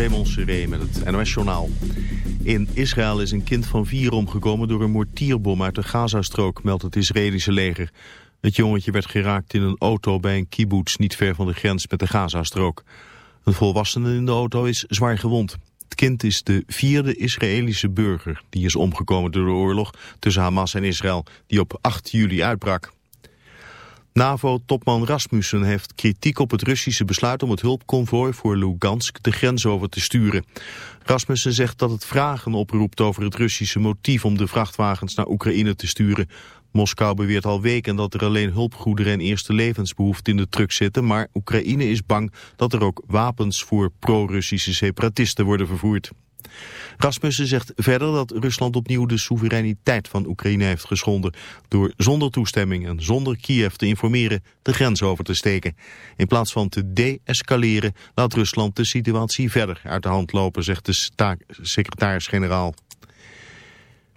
Raymond Seré met het NOS-journaal. In Israël is een kind van vier omgekomen door een mortierbom uit de Gazastrook, meldt het Israëlische leger. Het jongetje werd geraakt in een auto bij een kibbutz niet ver van de grens met de Gazastrook. Een volwassene in de auto is zwaar gewond. Het kind is de vierde Israëlische burger die is omgekomen door de oorlog tussen Hamas en Israël, die op 8 juli uitbrak. NAVO-topman Rasmussen heeft kritiek op het Russische besluit om het hulpconvooi voor Lugansk de grens over te sturen. Rasmussen zegt dat het vragen oproept over het Russische motief om de vrachtwagens naar Oekraïne te sturen. Moskou beweert al weken dat er alleen hulpgoederen en eerste levensbehoeften in de truck zitten, maar Oekraïne is bang dat er ook wapens voor pro-Russische separatisten worden vervoerd. Rasmussen zegt verder dat Rusland opnieuw de soevereiniteit van Oekraïne heeft geschonden... door zonder toestemming en zonder Kiev te informeren de grens over te steken. In plaats van te de-escaleren laat Rusland de situatie verder uit de hand lopen, zegt de secretaris-generaal.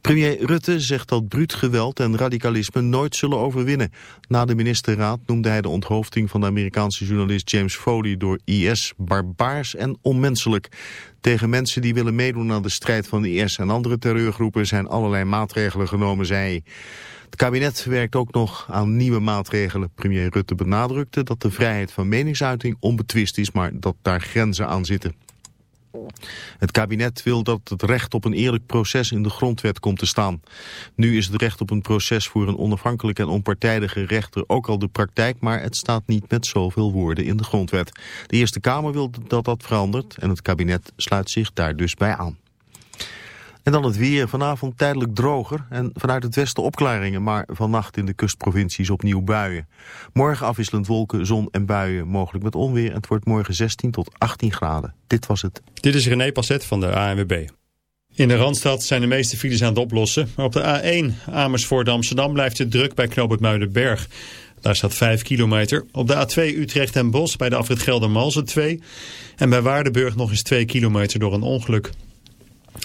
Premier Rutte zegt dat bruut geweld en radicalisme nooit zullen overwinnen. Na de ministerraad noemde hij de onthoofding van de Amerikaanse journalist James Foley door IS barbaars en onmenselijk. Tegen mensen die willen meedoen aan de strijd van de IS en andere terreurgroepen zijn allerlei maatregelen genomen, zei hij. Het kabinet werkt ook nog aan nieuwe maatregelen. Premier Rutte benadrukte dat de vrijheid van meningsuiting onbetwist is, maar dat daar grenzen aan zitten. Het kabinet wil dat het recht op een eerlijk proces in de grondwet komt te staan. Nu is het recht op een proces voor een onafhankelijke en onpartijdige rechter ook al de praktijk, maar het staat niet met zoveel woorden in de grondwet. De Eerste Kamer wil dat dat verandert en het kabinet sluit zich daar dus bij aan. En dan het weer. Vanavond tijdelijk droger en vanuit het westen opklaringen, maar vannacht in de kustprovincies opnieuw buien. Morgen afwisselend wolken, zon en buien, mogelijk met onweer. En het wordt morgen 16 tot 18 graden. Dit was het. Dit is René Passet van de ANWB. In de Randstad zijn de meeste files aan het oplossen. Maar op de A1 Amersfoort Amsterdam blijft het druk bij Knoop het Muidenberg. Daar staat 5 kilometer. Op de A2 Utrecht en Bos bij de afrit Geldermalsen 2. En bij Waardenburg nog eens 2 kilometer door een ongeluk.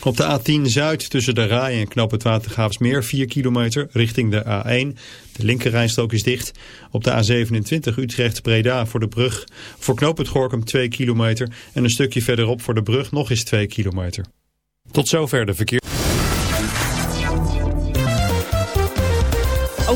Op de A10 Zuid tussen de Rai en Knoop het Watergraafsmeer 4 kilometer richting de A1. De linkerrijstrook is dicht. Op de A27 Utrecht-Breda voor de brug voor Knoop het Gorkum 2 kilometer. En een stukje verderop voor de brug nog eens 2 kilometer. Tot zover de verkeer.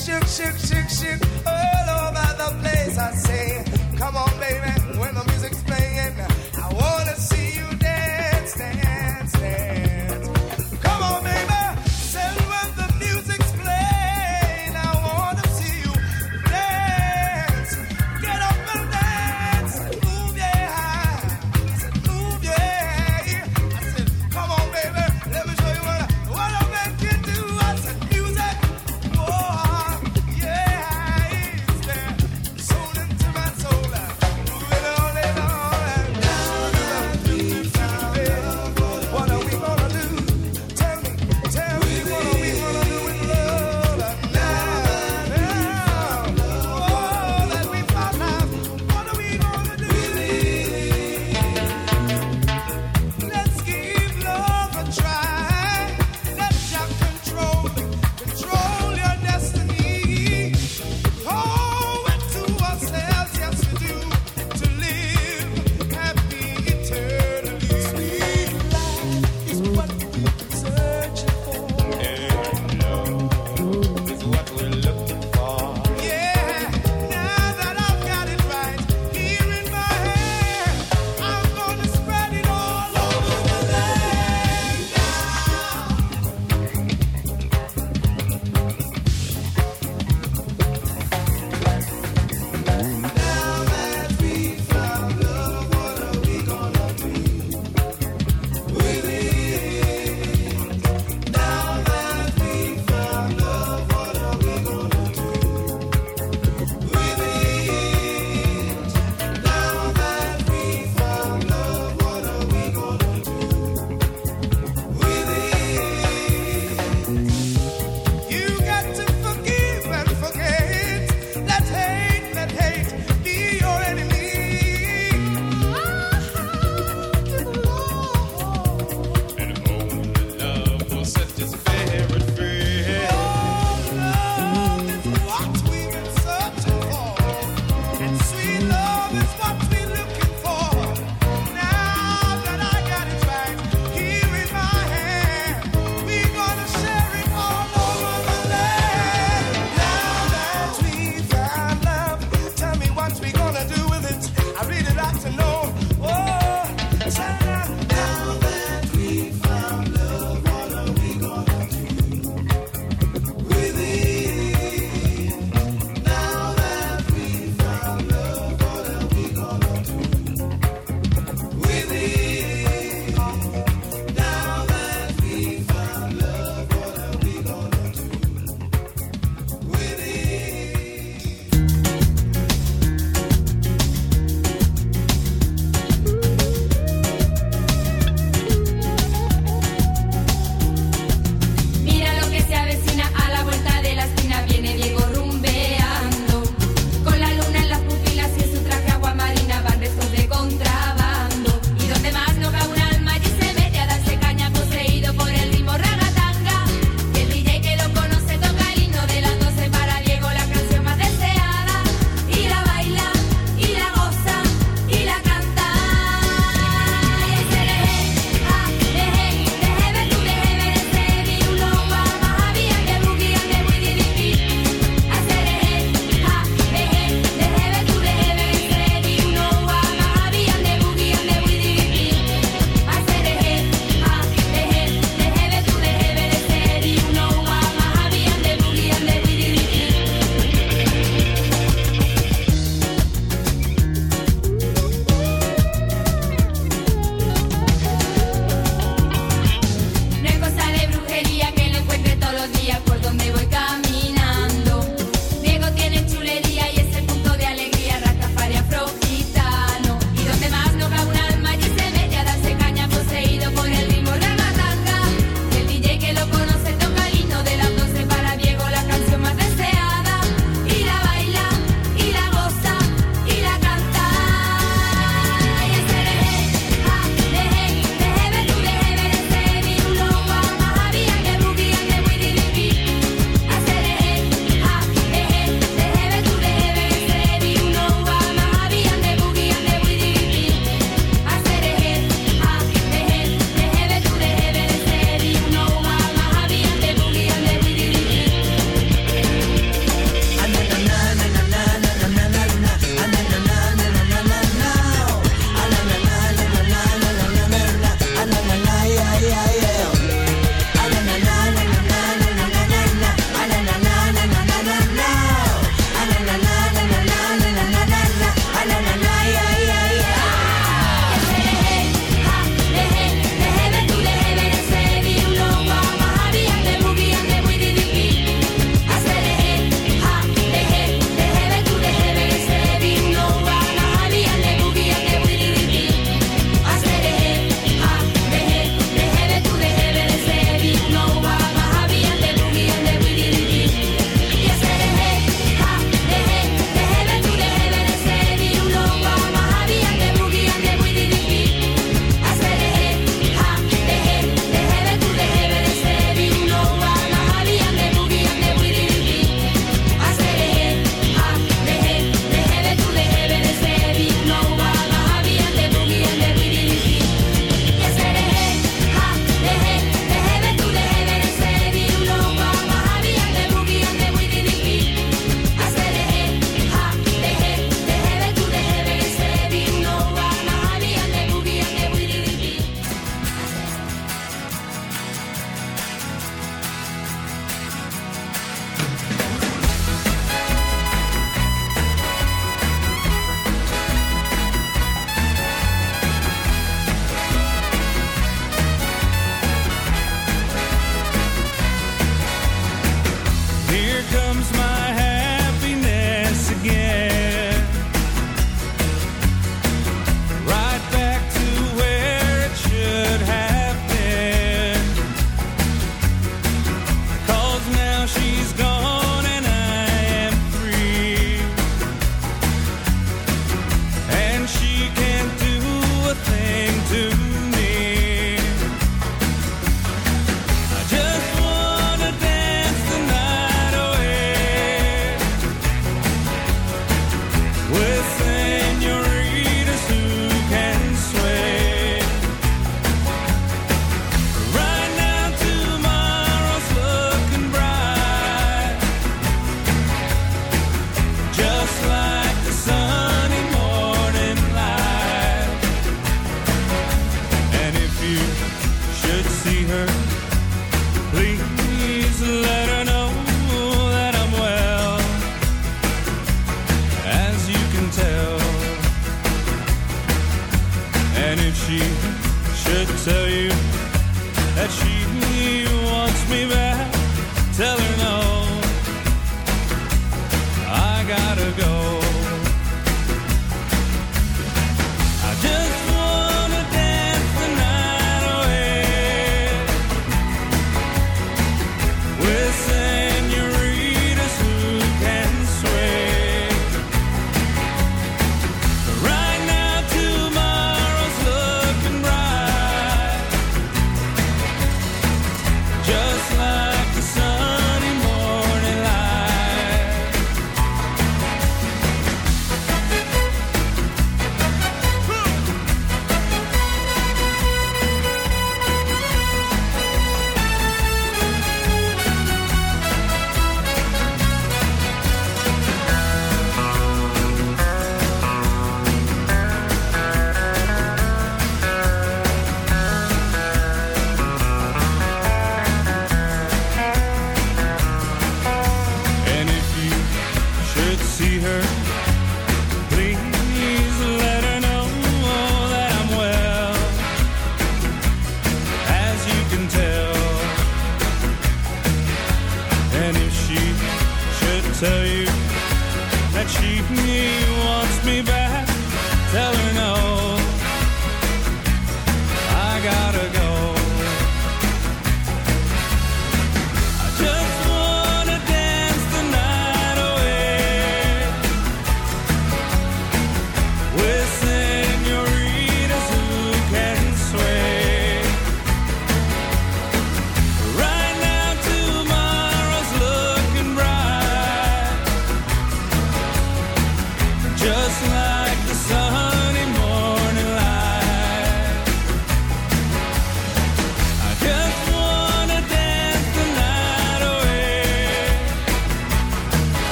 Shook, shook, shook, shook, all oh.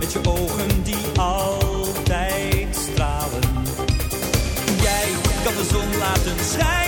met je ogen die altijd stralen. Jij kan de zon laten schijnen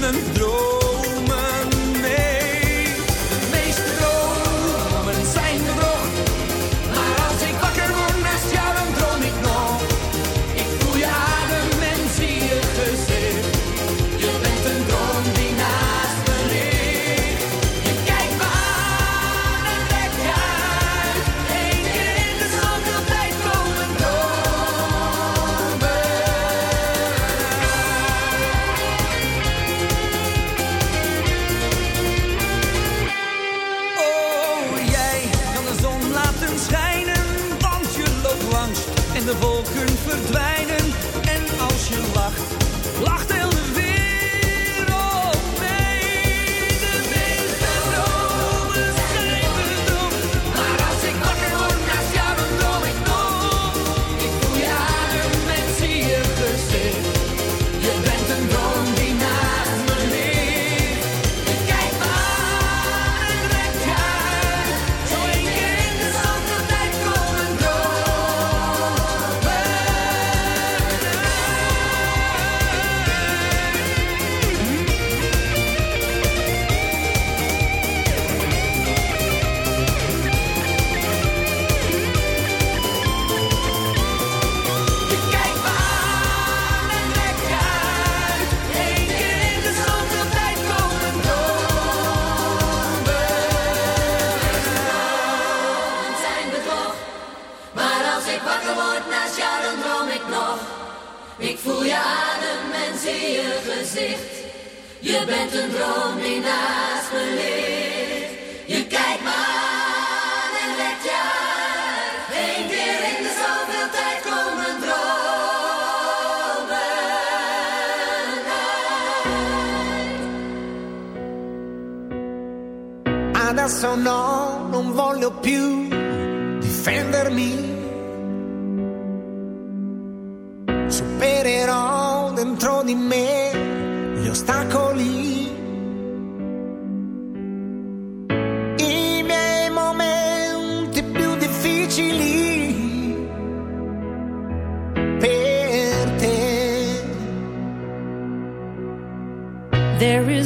mijn droom. verdwijnt.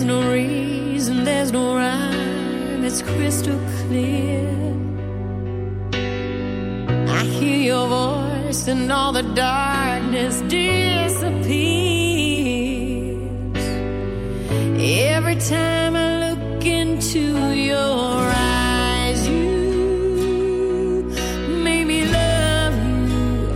no reason, there's no rhyme, it's crystal clear. I hear your voice and all the darkness disappears. Every time I look into your eyes, you make me love you.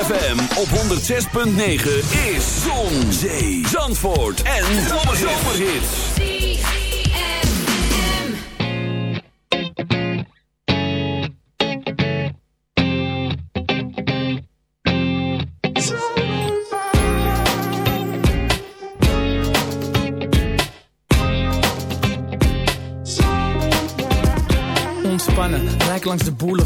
ZFM op 106.9 is Zon, Zee, Zandvoort en Zomerhits. Ontspannen, rijk langs de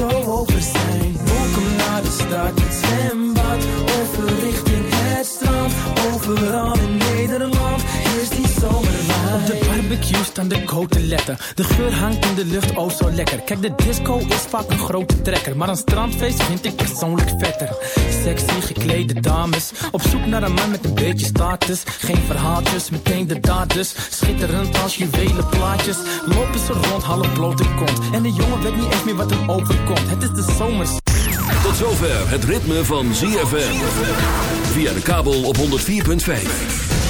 zo over zijn. Welkom naar de stad, het zwembad. Over richting het strand. Overal in Nederland. Op de barbecue staan de letten. De geur hangt in de lucht, oh zo lekker. Kijk, de disco is vaak een grote trekker. Maar een strandfeest vind ik persoonlijk vetter. Sexy geklede dames. Op zoek naar een man met een beetje status. Geen verhaaltjes, meteen de daders. Schitterend als juwelen plaatjes. Lopen ze rond, half blote kont. En de jongen weet niet eens meer wat hem overkomt. Het is de zomers. Tot zover het ritme van ZFM. Via de kabel op 104.5.